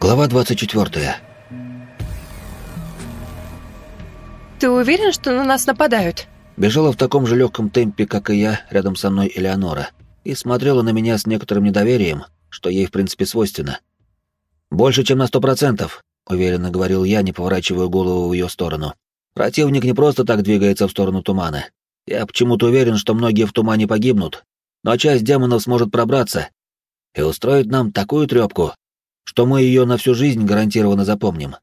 Глава 24. Ты уверен, что на нас нападают? Бежала в таком же легком темпе, как и я, рядом со мной Элеонора, и смотрела на меня с некоторым недоверием, что ей в принципе свойственно. «Больше, чем на сто процентов», — уверенно говорил я, не поворачивая голову в ее сторону. «Противник не просто так двигается в сторону тумана. Я почему-то уверен, что многие в тумане погибнут, но часть демонов сможет пробраться и устроить нам такую трепку, что мы ее на всю жизнь гарантированно запомним».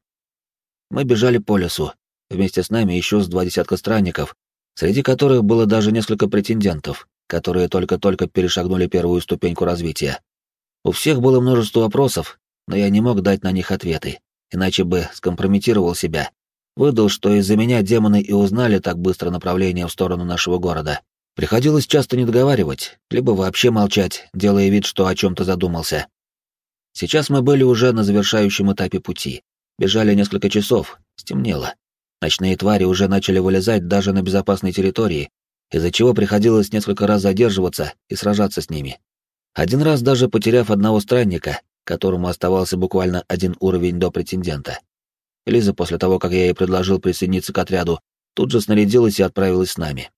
Мы бежали по лесу, вместе с нами еще с два десятка странников, среди которых было даже несколько претендентов, которые только-только перешагнули первую ступеньку развития. У всех было множество вопросов, но я не мог дать на них ответы, иначе бы скомпрометировал себя. Выдал, что из-за меня демоны и узнали так быстро направление в сторону нашего города. Приходилось часто не договаривать, либо вообще молчать, делая вид, что о чем-то задумался. Сейчас мы были уже на завершающем этапе пути. Бежали несколько часов, стемнело. Ночные твари уже начали вылезать даже на безопасной территории, из-за чего приходилось несколько раз задерживаться и сражаться с ними. Один раз даже потеряв одного странника, которому оставался буквально один уровень до претендента. Лиза, после того, как я ей предложил присоединиться к отряду, тут же снарядилась и отправилась с нами.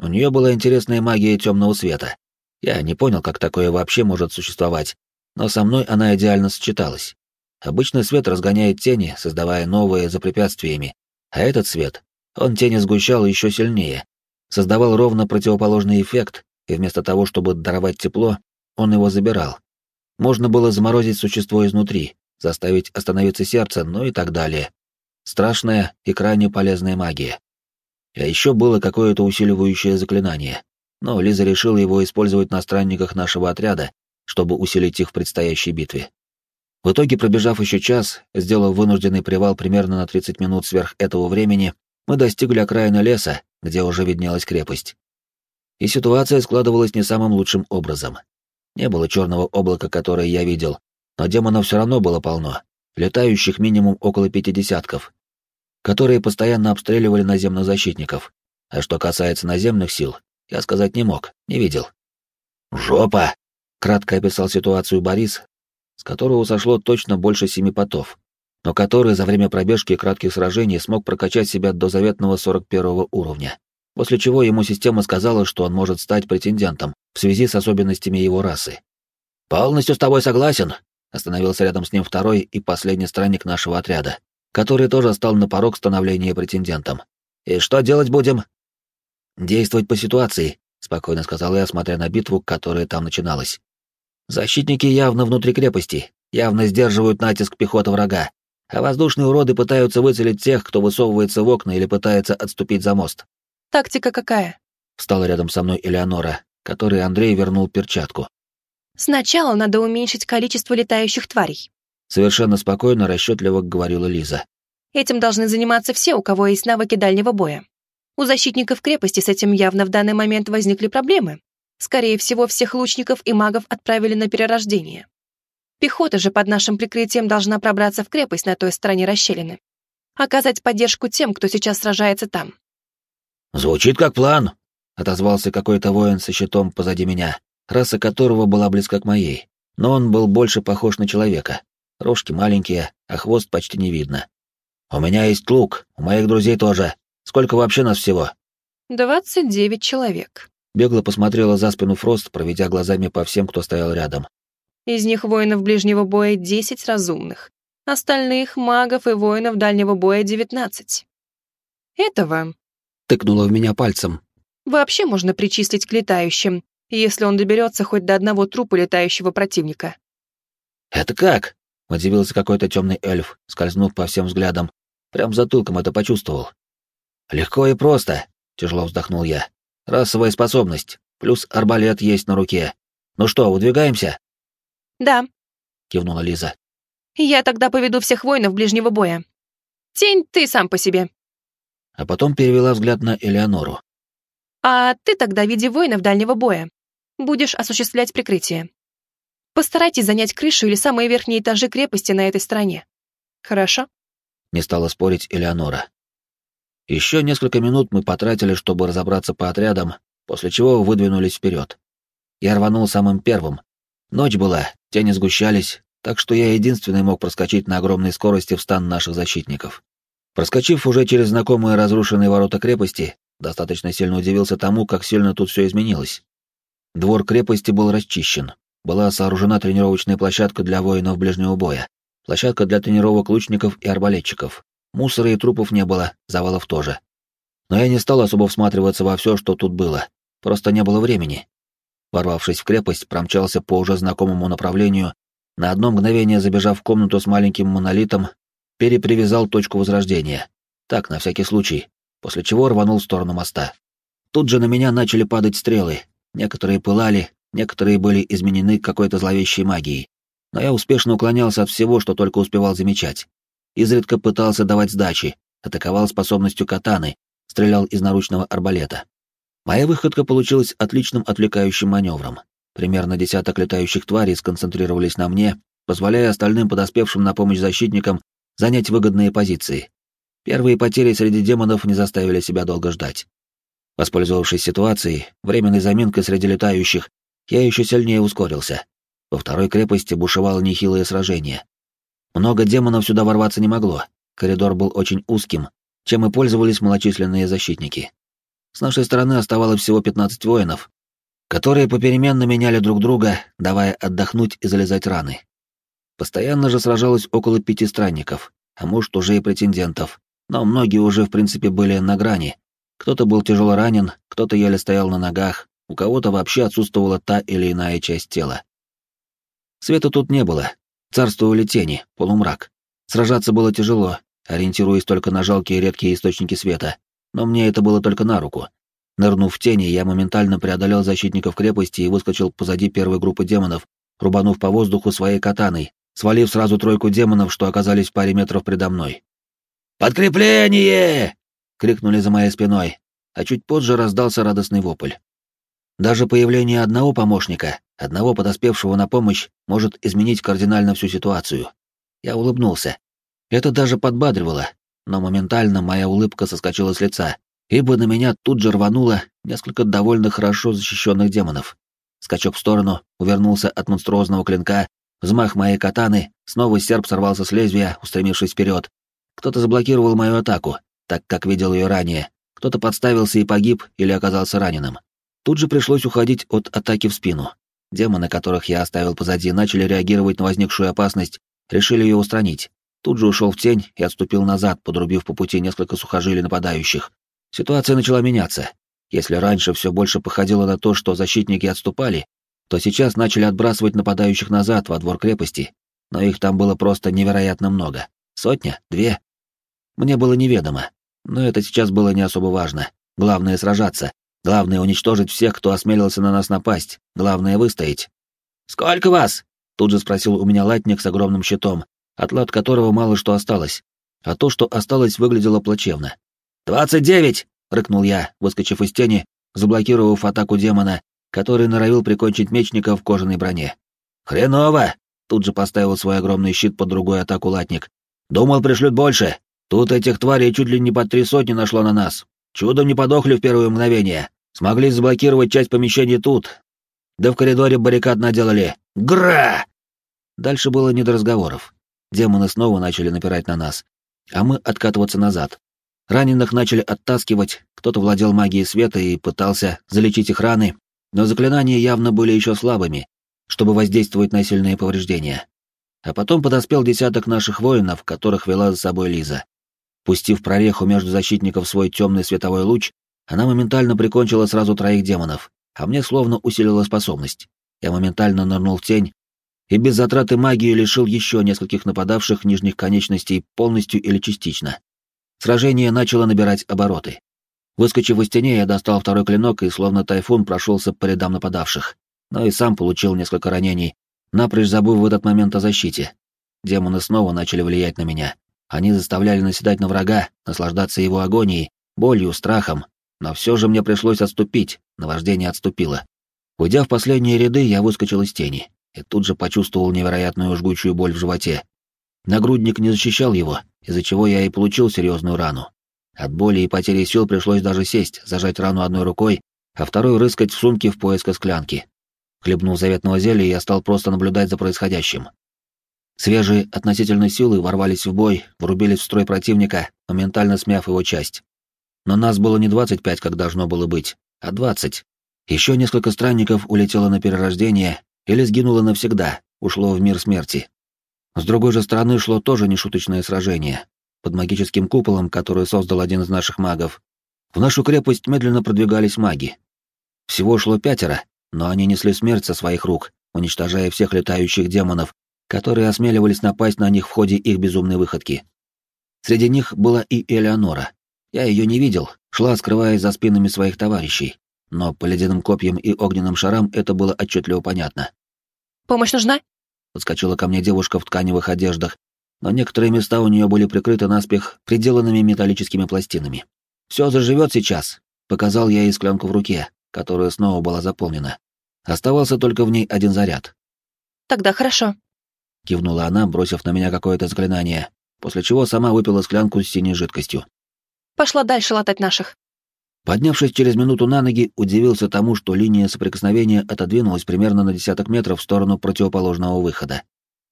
У нее была интересная магия темного света. Я не понял, как такое вообще может существовать, но со мной она идеально сочеталась. Обычный свет разгоняет тени, создавая новые за препятствиями, а этот свет, он тени сгущал еще сильнее, создавал ровно противоположный эффект, и вместо того, чтобы даровать тепло, он его забирал. Можно было заморозить существо изнутри, заставить остановиться сердце, ну и так далее. Страшная и крайне полезная магия. А еще было какое-то усиливающее заклинание, но Лиза решила его использовать на странниках нашего отряда, чтобы усилить их в предстоящей битве. В итоге, пробежав еще час, сделав вынужденный привал примерно на 30 минут сверх этого времени, мы достигли окраины леса, где уже виднелась крепость. И ситуация складывалась не самым лучшим образом. Не было черного облака, которое я видел, но демонов все равно было полно, летающих минимум около пяти десятков, которые постоянно обстреливали наземных защитников. А что касается наземных сил, я сказать не мог, не видел. «Жопа!» — кратко описал ситуацию Борис, с которого сошло точно больше семи потов, но который за время пробежки кратких сражений смог прокачать себя до заветного 41 уровня, после чего ему система сказала, что он может стать претендентом в связи с особенностями его расы. «Полностью с тобой согласен», — остановился рядом с ним второй и последний странник нашего отряда, который тоже стал на порог становления претендентом. «И что делать будем?» «Действовать по ситуации», — спокойно сказал я, смотря на битву, которая там начиналась. Защитники явно внутри крепости, явно сдерживают натиск пехоты врага, а воздушные уроды пытаются выцелить тех, кто высовывается в окна или пытается отступить за мост. Тактика какая? Встала рядом со мной Элеонора, которой Андрей вернул перчатку. Сначала надо уменьшить количество летающих тварей. Совершенно спокойно, расчетливо говорила Лиза. Этим должны заниматься все, у кого есть навыки дальнего боя. У защитников крепости с этим явно в данный момент возникли проблемы, Скорее всего, всех лучников и магов отправили на перерождение. Пехота же под нашим прикрытием должна пробраться в крепость на той стороне расщелины. Оказать поддержку тем, кто сейчас сражается там. «Звучит как план», — отозвался какой-то воин со щитом позади меня, раса которого была близка к моей, но он был больше похож на человека. Рожки маленькие, а хвост почти не видно. «У меня есть лук, у моих друзей тоже. Сколько вообще нас всего?» «Двадцать девять человек», Бегло посмотрела за спину Фрост, проведя глазами по всем, кто стоял рядом. Из них воинов ближнего боя десять разумных. Остальных магов и воинов дальнего боя девятнадцать. Этого... Тыкнула в меня пальцем. Вообще можно причислить к летающим, если он доберется хоть до одного трупа летающего противника. «Это как?» — удивился какой-то темный эльф, скользнув по всем взглядам. Прям затылком это почувствовал. «Легко и просто», — тяжело вздохнул я. Расовая способность, плюс арбалет есть на руке. Ну что, выдвигаемся? Да, кивнула Лиза. Я тогда поведу всех воинов ближнего боя. Тень, ты сам по себе. А потом перевела взгляд на Элеонору. А ты тогда веди воинов дальнего боя. Будешь осуществлять прикрытие. Постарайтесь занять крышу или самые верхние этажи крепости на этой стороне. Хорошо? Не стала спорить Элеонора. Еще несколько минут мы потратили, чтобы разобраться по отрядам, после чего выдвинулись вперед. Я рванул самым первым. Ночь была, тени сгущались, так что я единственный мог проскочить на огромной скорости в стан наших защитников. Проскочив уже через знакомые разрушенные ворота крепости, достаточно сильно удивился тому, как сильно тут все изменилось. Двор крепости был расчищен. Была сооружена тренировочная площадка для воинов ближнего боя, площадка для тренировок лучников и арбалетчиков. Мусора и трупов не было, завалов тоже. Но я не стал особо всматриваться во все, что тут было. Просто не было времени. Ворвавшись в крепость, промчался по уже знакомому направлению, на одно мгновение забежав в комнату с маленьким монолитом, перепривязал точку возрождения. Так, на всякий случай, после чего рванул в сторону моста. Тут же на меня начали падать стрелы, некоторые пылали, некоторые были изменены какой-то зловещей магией. Но я успешно уклонялся от всего, что только успевал замечать. Изредка пытался давать сдачи, атаковал способностью катаны, стрелял из наручного арбалета. Моя выходка получилась отличным отвлекающим маневром. Примерно десяток летающих тварей сконцентрировались на мне, позволяя остальным подоспевшим на помощь защитникам занять выгодные позиции. Первые потери среди демонов не заставили себя долго ждать. Воспользовавшись ситуацией, временной заминкой среди летающих, я еще сильнее ускорился. Во второй крепости бушевало нехилое сражение. Много демонов сюда ворваться не могло, коридор был очень узким, чем и пользовались малочисленные защитники. С нашей стороны оставалось всего 15 воинов, которые попеременно меняли друг друга, давая отдохнуть и залезать раны. Постоянно же сражалось около пяти странников, а может уже и претендентов, но многие уже в принципе были на грани. Кто-то был тяжело ранен, кто-то еле стоял на ногах, у кого-то вообще отсутствовала та или иная часть тела. Света тут не было, царствовали тени, полумрак. Сражаться было тяжело, ориентируясь только на жалкие редкие источники света, но мне это было только на руку. Нырнув в тени, я моментально преодолел защитников крепости и выскочил позади первой группы демонов, рубанув по воздуху своей катаной, свалив сразу тройку демонов, что оказались в паре метров предо мной. «Подкрепление!» — крикнули за моей спиной, а чуть позже раздался радостный вопль. Даже появление одного помощника, одного подоспевшего на помощь, может изменить кардинально всю ситуацию. Я улыбнулся. Это даже подбадривало, но моментально моя улыбка соскочила с лица, ибо на меня тут же рвануло несколько довольно хорошо защищенных демонов. Скачок в сторону, увернулся от монструозного клинка, взмах моей катаны, снова серп сорвался с лезвия, устремившись вперед. Кто-то заблокировал мою атаку, так как видел ее ранее, кто-то подставился и погиб или оказался раненым. Тут же пришлось уходить от атаки в спину. Демоны, которых я оставил позади, начали реагировать на возникшую опасность, решили ее устранить. Тут же ушел в тень и отступил назад, подрубив по пути несколько сухожилий нападающих. Ситуация начала меняться. Если раньше все больше походило на то, что защитники отступали, то сейчас начали отбрасывать нападающих назад во двор крепости, но их там было просто невероятно много. Сотня? Две? Мне было неведомо, но это сейчас было не особо важно. Главное — сражаться. Главное — уничтожить всех, кто осмелился на нас напасть. Главное — выстоять. «Сколько вас?» — тут же спросил у меня латник с огромным щитом, от лад которого мало что осталось, а то, что осталось, выглядело плачевно. «Двадцать девять!» — рыкнул я, выскочив из тени, заблокировав атаку демона, который норовил прикончить мечника в кожаной броне. «Хреново!» — тут же поставил свой огромный щит под другую атаку латник. «Думал, пришлют больше. Тут этих тварей чуть ли не по три сотни нашло на нас. Чудом не подохли в первое мгновение. Смогли заблокировать часть помещений тут. Да в коридоре баррикад наделали. Гра!» Дальше было не до разговоров. Демоны снова начали напирать на нас, а мы откатываться назад. Раненых начали оттаскивать, кто-то владел магией света и пытался залечить их раны, но заклинания явно были еще слабыми, чтобы воздействовать на сильные повреждения. А потом подоспел десяток наших воинов, которых вела за собой Лиза. Пустив прореху между защитников свой темный световой луч, она моментально прикончила сразу троих демонов, а мне словно усилила способность. Я моментально нырнул в тень и без затраты магии лишил еще нескольких нападавших нижних конечностей полностью или частично. Сражение начало набирать обороты. Выскочив из тени, я достал второй клинок и словно тайфун прошелся по рядам нападавших, но и сам получил несколько ранений, напрочь забыв в этот момент о защите. Демоны снова начали влиять на меня. Они заставляли наседать на врага, наслаждаться его агонией, болью, страхом, но все же мне пришлось отступить, наваждение отступило. Уйдя в последние ряды, я выскочил из тени и тут же почувствовал невероятную жгучую боль в животе. Нагрудник не защищал его, из-за чего я и получил серьезную рану. От боли и потери сил пришлось даже сесть, зажать рану одной рукой, а второй рыскать в сумке в поисках склянки. Хлебнув заветного зелья, я стал просто наблюдать за происходящим. Свежие относительно силы ворвались в бой, врубились в строй противника, моментально смяв его часть. Но нас было не 25, как должно было быть, а 20. Еще несколько странников улетело на перерождение или сгинуло навсегда, ушло в мир смерти. С другой же стороны шло тоже нешуточное сражение. Под магическим куполом, который создал один из наших магов, в нашу крепость медленно продвигались маги. Всего шло пятеро, но они несли смерть со своих рук, уничтожая всех летающих демонов, которые осмеливались напасть на них в ходе их безумной выходки. Среди них была и Элеонора. Я ее не видел, шла, скрываясь за спинами своих товарищей, но по ледяным копьям и огненным шарам это было отчетливо понятно. «Помощь нужна?» Подскочила ко мне девушка в тканевых одеждах, но некоторые места у нее были прикрыты наспех приделанными металлическими пластинами. «Все заживет сейчас», — показал я ей склянку в руке, которая снова была заполнена. Оставался только в ней один заряд. «Тогда хорошо», — кивнула она, бросив на меня какое-то заклинание, после чего сама выпила склянку с синей жидкостью. «Пошла дальше латать наших». Поднявшись через минуту на ноги, удивился тому, что линия соприкосновения отодвинулась примерно на десяток метров в сторону противоположного выхода.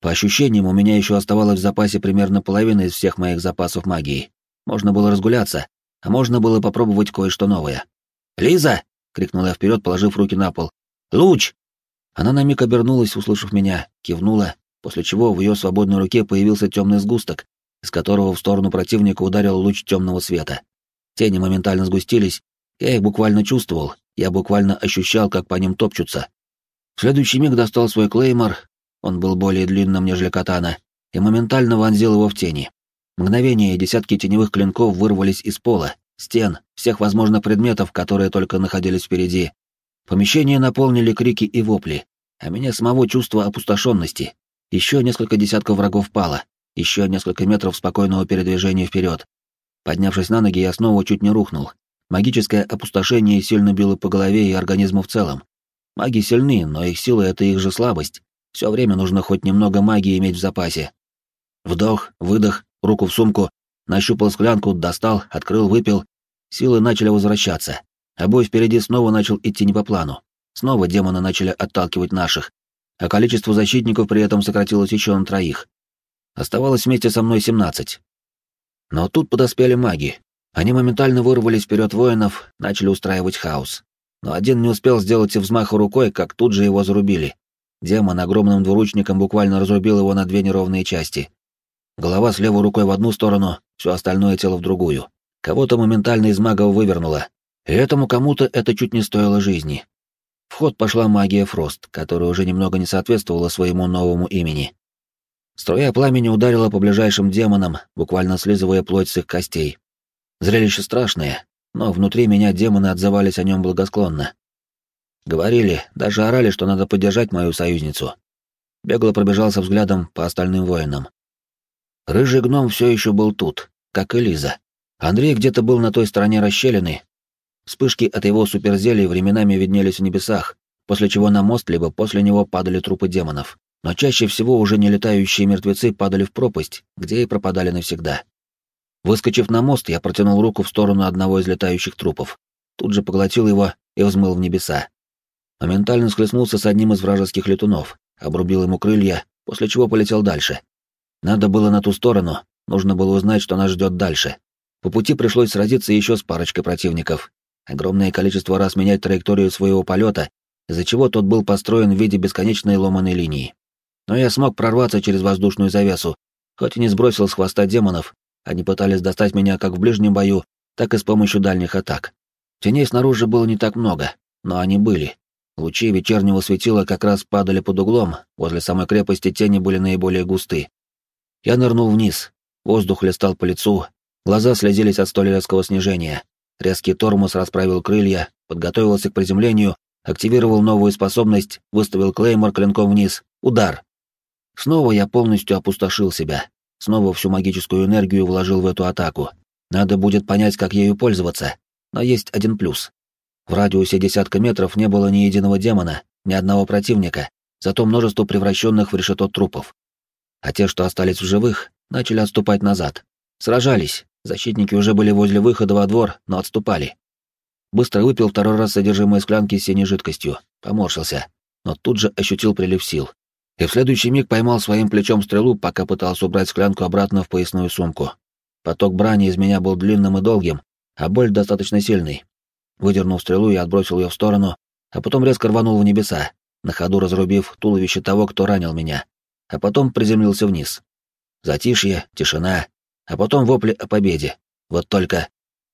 По ощущениям, у меня еще оставалось в запасе примерно половина из всех моих запасов магии. Можно было разгуляться, а можно было попробовать кое-что новое. «Лиза!» — крикнула я вперед, положив руки на пол. «Луч!» Она на миг обернулась, услышав меня, кивнула, после чего в ее свободной руке появился темный сгусток, из которого в сторону противника ударил луч темного света. Тени моментально сгустились, я их буквально чувствовал, я буквально ощущал, как по ним топчутся. В следующий миг достал свой клеймор, он был более длинным, нежели катана, и моментально вонзил его в тени. Мгновение десятки теневых клинков вырвались из пола, стен, всех возможных предметов, которые только находились впереди. Помещение наполнили крики и вопли, а меня самого чувство опустошенности. Еще несколько десятков врагов пало, еще несколько метров спокойного передвижения вперед. Поднявшись на ноги, я снова чуть не рухнул. Магическое опустошение сильно било по голове и организму в целом. Маги сильны, но их сила — это их же слабость. Все время нужно хоть немного магии иметь в запасе. Вдох, выдох, руку в сумку, нащупал склянку, достал, открыл, выпил. Силы начали возвращаться. А бой впереди снова начал идти не по плану. Снова демоны начали отталкивать наших, а количество защитников при этом сократилось еще на троих. Оставалось вместе со мной семнадцать. Но тут подоспели маги. Они моментально вырвались вперед воинов, начали устраивать хаос. Но один не успел сделать и взмаха рукой, как тут же его зарубили. Демон огромным двуручником буквально разрубил его на две неровные части. Голова с левой рукой в одну сторону, все остальное тело в другую. Кого-то моментально из магов вывернуло. И этому кому-то это чуть не стоило жизни. В ход пошла магия Фрост, которая уже немного не соответствовала своему новому имени. Струя пламени ударила по ближайшим демонам, буквально слизывая плоть с их костей. Зрелище страшное, но внутри меня демоны отзывались о нем благосклонно. Говорили, даже орали, что надо поддержать мою союзницу. Бегло пробежался взглядом по остальным воинам. Рыжий гном все еще был тут, как и Лиза. Андрей где-то был на той стороне расщелины. Вспышки от его суперзелий временами виднелись в небесах, после чего на мост либо после него падали трупы демонов но чаще всего уже не летающие мертвецы падали в пропасть, где и пропадали навсегда. Выскочив на мост, я протянул руку в сторону одного из летающих трупов, тут же поглотил его и взмыл в небеса. Моментально схлестнулся с одним из вражеских летунов, обрубил ему крылья, после чего полетел дальше. Надо было на ту сторону, нужно было узнать, что нас ждет дальше. По пути пришлось сразиться еще с парочкой противников. Огромное количество раз менять траекторию своего полета, из-за чего тот был построен в виде бесконечной ломаной линии. Но я смог прорваться через воздушную завесу, хоть и не сбросил с хвоста демонов, они пытались достать меня как в ближнем бою, так и с помощью дальних атак. Теней снаружи было не так много, но они были. Лучи вечернего светила как раз падали под углом, возле самой крепости тени были наиболее густы. Я нырнул вниз, воздух листал по лицу, глаза слезились от столь резкого снижения. Резкий тормоз расправил крылья, подготовился к приземлению, активировал новую способность, выставил клеймор клинком вниз. Удар! Снова я полностью опустошил себя, снова всю магическую энергию вложил в эту атаку. Надо будет понять, как ею пользоваться. Но есть один плюс. В радиусе десятка метров не было ни единого демона, ни одного противника, зато множество превращенных в решето трупов. А те, что остались в живых, начали отступать назад. Сражались, защитники уже были возле выхода во двор, но отступали. Быстро выпил второй раз содержимое склянки с синей жидкостью, поморщился, но тут же ощутил прилив сил. И в следующий миг поймал своим плечом стрелу, пока пытался убрать склянку обратно в поясную сумку. Поток брани из меня был длинным и долгим, а боль достаточно сильной. Выдернул стрелу и отбросил ее в сторону, а потом резко рванул в небеса, на ходу разрубив туловище того, кто ранил меня, а потом приземлился вниз. Затишье, тишина, а потом вопли о победе. Вот только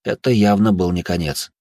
это явно был не конец.